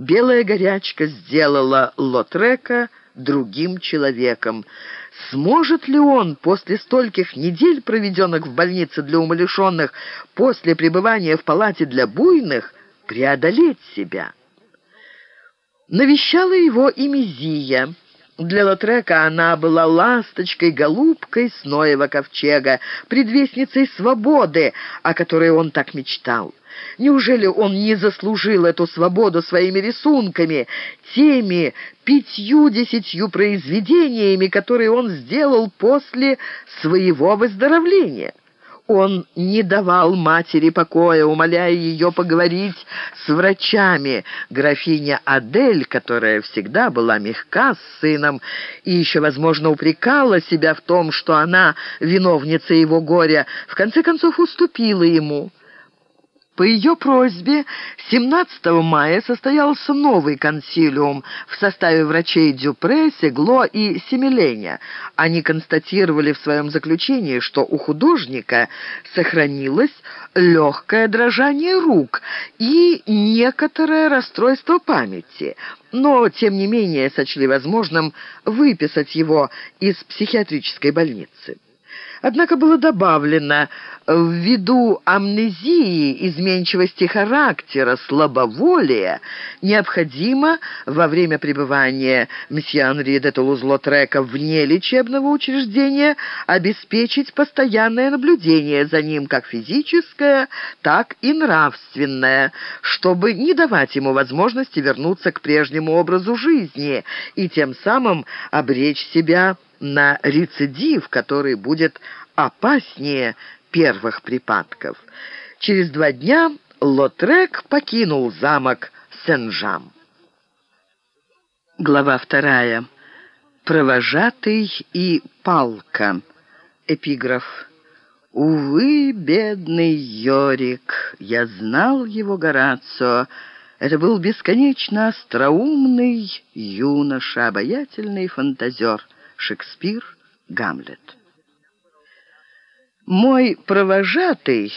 Белая горячка сделала Лотрека другим человеком. Сможет ли он после стольких недель, проведенных в больнице для умалишенных, после пребывания в палате для буйных, преодолеть себя? Навещала его и Мизия. Для Лотрека она была ласточкой-голубкой с Ноева ковчега, предвестницей свободы, о которой он так мечтал. Неужели он не заслужил эту свободу своими рисунками, теми пятью-десятью произведениями, которые он сделал после своего выздоровления? Он не давал матери покоя, умоляя ее поговорить с врачами. Графиня Адель, которая всегда была мягка с сыном и еще, возможно, упрекала себя в том, что она виновница его горя, в конце концов уступила ему. По ее просьбе 17 мая состоялся новый консилиум в составе врачей Дюпре, Сегло и Семиленя. Они констатировали в своем заключении, что у художника сохранилось легкое дрожание рук и некоторое расстройство памяти, но, тем не менее, сочли возможным выписать его из психиатрической больницы. Однако было добавлено, ввиду амнезии, изменчивости характера, слабоволия, необходимо во время пребывания мсье Анри де Тулуз-Лотрека вне лечебного учреждения обеспечить постоянное наблюдение за ним как физическое, так и нравственное, чтобы не давать ему возможности вернуться к прежнему образу жизни и тем самым обречь себя на рецидив, который будет опаснее первых припадков. Через два дня Лотрек покинул замок Сен-Жам. Глава вторая. Провожатый и палка. Эпиграф. «Увы, бедный Йорик, я знал его Горацио. Это был бесконечно остроумный юноша, обаятельный фантазер». Шекспир, Гамлет. «Мой провожатый...»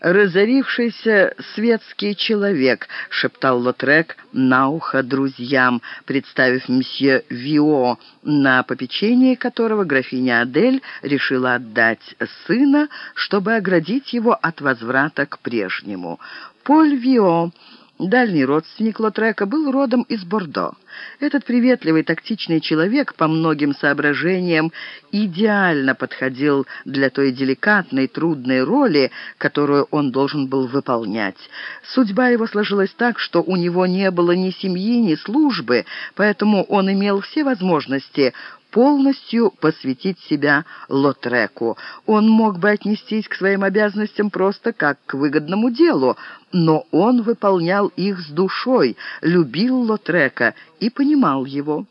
«Разорившийся светский человек», — шептал Лотрек на ухо друзьям, представив мсье Вио, на попечение которого графиня Адель решила отдать сына, чтобы оградить его от возврата к прежнему. Поль Вио Дальний родственник Лотрека был родом из Бордо. Этот приветливый, тактичный человек по многим соображениям идеально подходил для той деликатной, трудной роли, которую он должен был выполнять. Судьба его сложилась так, что у него не было ни семьи, ни службы, поэтому он имел все возможности полностью посвятить себя Лотреку. Он мог бы отнестись к своим обязанностям просто как к выгодному делу, но он выполнял их с душой, любил Лотрека и понимал его.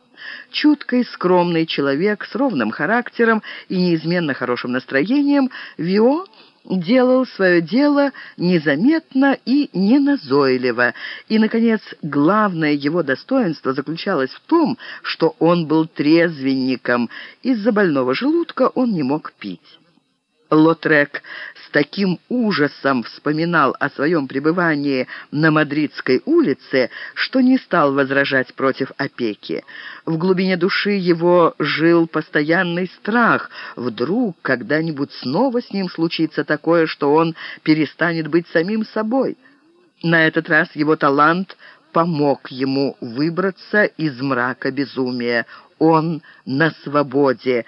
Чуткий, скромный человек с ровным характером и неизменно хорошим настроением, Вио делал свое дело незаметно и неназойливо. И, наконец, главное его достоинство заключалось в том, что он был трезвенником. Из-за больного желудка он не мог пить. Лотрек с таким ужасом вспоминал о своем пребывании на Мадридской улице, что не стал возражать против опеки. В глубине души его жил постоянный страх. Вдруг когда-нибудь снова с ним случится такое, что он перестанет быть самим собой. На этот раз его талант помог ему выбраться из мрака безумия. Он на свободе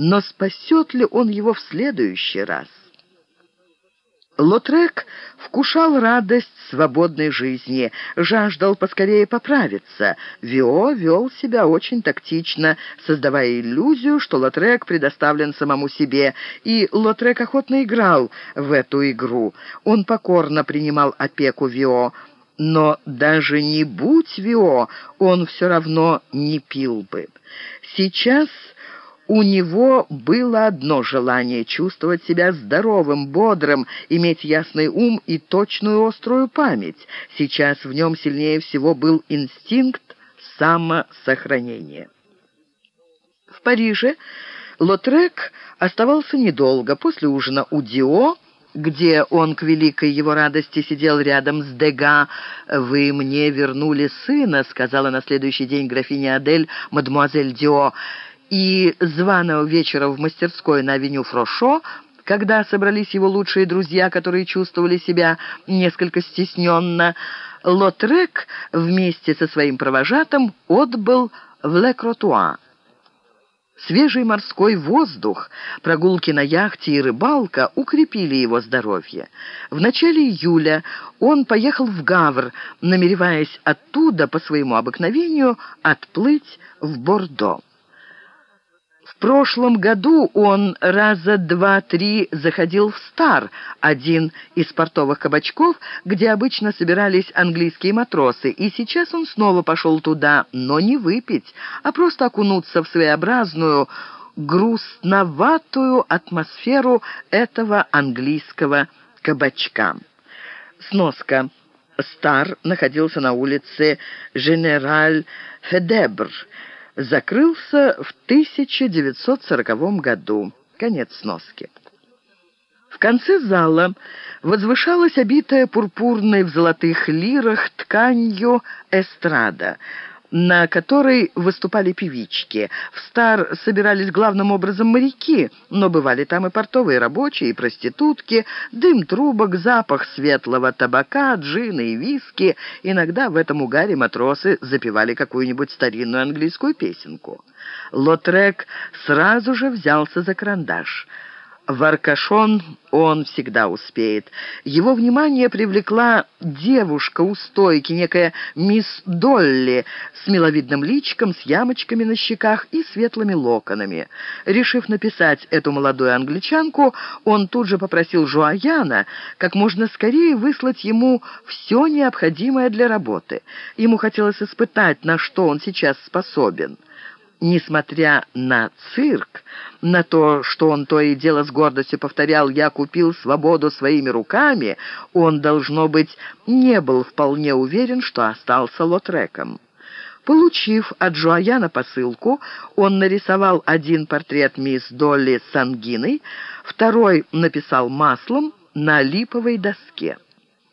но спасет ли он его в следующий раз? Лотрек вкушал радость свободной жизни, жаждал поскорее поправиться. Вио вел себя очень тактично, создавая иллюзию, что Лотрек предоставлен самому себе, и Лотрек охотно играл в эту игру. Он покорно принимал опеку Вио, но даже не будь Вио, он все равно не пил бы. Сейчас у него было одно желание — чувствовать себя здоровым, бодрым, иметь ясный ум и точную острую память. Сейчас в нем сильнее всего был инстинкт самосохранения. В Париже Лотрек оставался недолго. После ужина у Дио где он к великой его радости сидел рядом с Дега. «Вы мне вернули сына», — сказала на следующий день графиня Адель, мадемуазель Дио, и званого вечера в мастерской на авеню Фрошо, когда собрались его лучшие друзья, которые чувствовали себя несколько стесненно, Лотрек вместе со своим провожатым отбыл в Ле-Кротуа. Свежий морской воздух, прогулки на яхте и рыбалка укрепили его здоровье. В начале июля он поехал в Гавр, намереваясь оттуда, по своему обыкновению, отплыть в Бордо. Прошлом году он раза два-три заходил в Стар, один из портовых кабачков, где обычно собирались английские матросы, и сейчас он снова пошел туда, но не выпить, а просто окунуться в своеобразную, грустноватую атмосферу этого английского кабачка. Сноска. Стар находился на улице Женераль Федебр, закрылся в 1940 году. Конец сноски. В конце зала возвышалась обитая пурпурной в золотых лирах тканью эстрада — на которой выступали певички. В Стар собирались главным образом моряки, но бывали там и портовые рабочие, и проститутки, дым трубок, запах светлого табака, джина и виски. Иногда в этом угаре матросы запевали какую-нибудь старинную английскую песенку. Лотрек сразу же взялся за карандаш — в Аркашон он всегда успеет. Его внимание привлекла девушка у стойки, некая мисс Долли, с миловидным личиком, с ямочками на щеках и светлыми локонами. Решив написать эту молодую англичанку, он тут же попросил Жуаяна как можно скорее выслать ему все необходимое для работы. Ему хотелось испытать, на что он сейчас способен. Несмотря на цирк, на то, что он то и дело с гордостью повторял «я купил свободу своими руками», он, должно быть, не был вполне уверен, что остался Лотреком. Получив от Жуаяна посылку, он нарисовал один портрет мисс Долли с ангиной, второй написал маслом на липовой доске.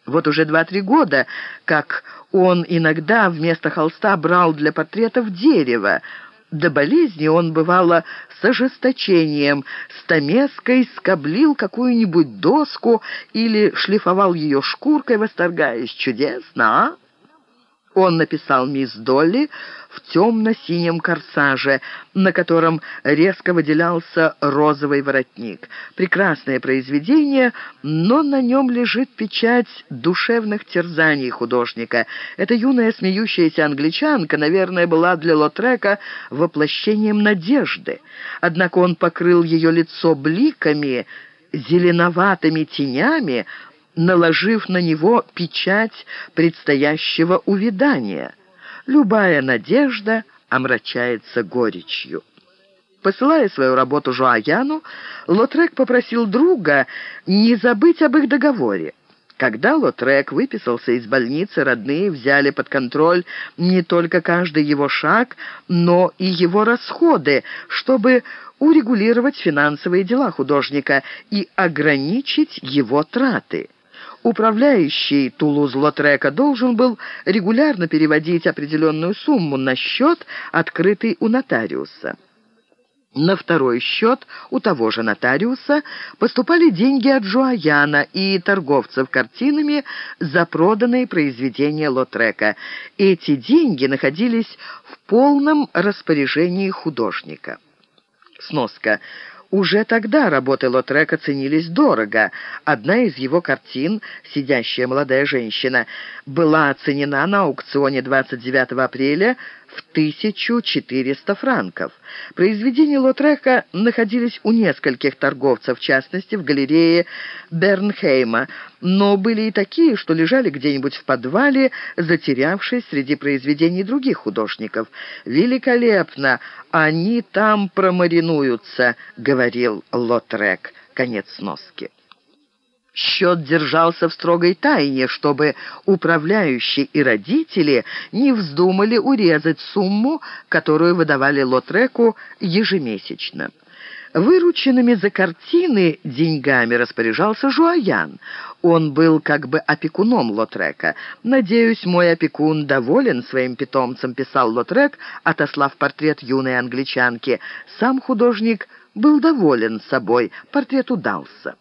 Вот уже два-три года, как он иногда вместо холста брал для портретов дерево, до болезни он, бывало, с ожесточением, стамеской скоблил какую-нибудь доску или шлифовал ее шкуркой, восторгаясь. «Чудесно, а?» Он написал мисс Долли в темно-синем корсаже, на котором резко выделялся розовый воротник. Прекрасное произведение, но на нем лежит печать душевных терзаний художника. Эта юная смеющаяся англичанка, наверное, была для Лотрека воплощением надежды. Однако он покрыл ее лицо бликами, зеленоватыми тенями, наложив на него печать предстоящего увядания. Любая надежда омрачается горечью. Посылая свою работу Жуаяну, Лотрек попросил друга не забыть об их договоре. Когда Лотрек выписался из больницы, родные взяли под контроль не только каждый его шаг, но и его расходы, чтобы урегулировать финансовые дела художника и ограничить его траты. Управляющий Тулуз-Лотрека должен был регулярно переводить определенную сумму на счет, открытый у нотариуса. На второй счет у того же нотариуса поступали деньги от Жуаяна и торговцев картинами за проданные произведения Лотрека. Эти деньги находились в полном распоряжении художника. Сноска. Уже тогда работы Лотрека ценились дорого. Одна из его картин «Сидящая молодая женщина» была оценена на аукционе 29 апреля в 1400 франков. Произведения Лотрека находились у нескольких торговцев, в частности, в галерее Бернхейма, но были и такие, что лежали где-нибудь в подвале, затерявшись среди произведений других художников. «Великолепно! Они там промаринуются», — говорил Лотрек. Конец сноски. Счет держался в строгой тайне, чтобы управляющие и родители не вздумали урезать сумму, которую выдавали Лотреку ежемесячно. Вырученными за картины деньгами распоряжался Жуаян. Он был как бы опекуном Лотрека. «Надеюсь, мой опекун доволен своим питомцем», — писал Лотрек, отослав портрет юной англичанки. Сам художник был доволен собой, портрет удался.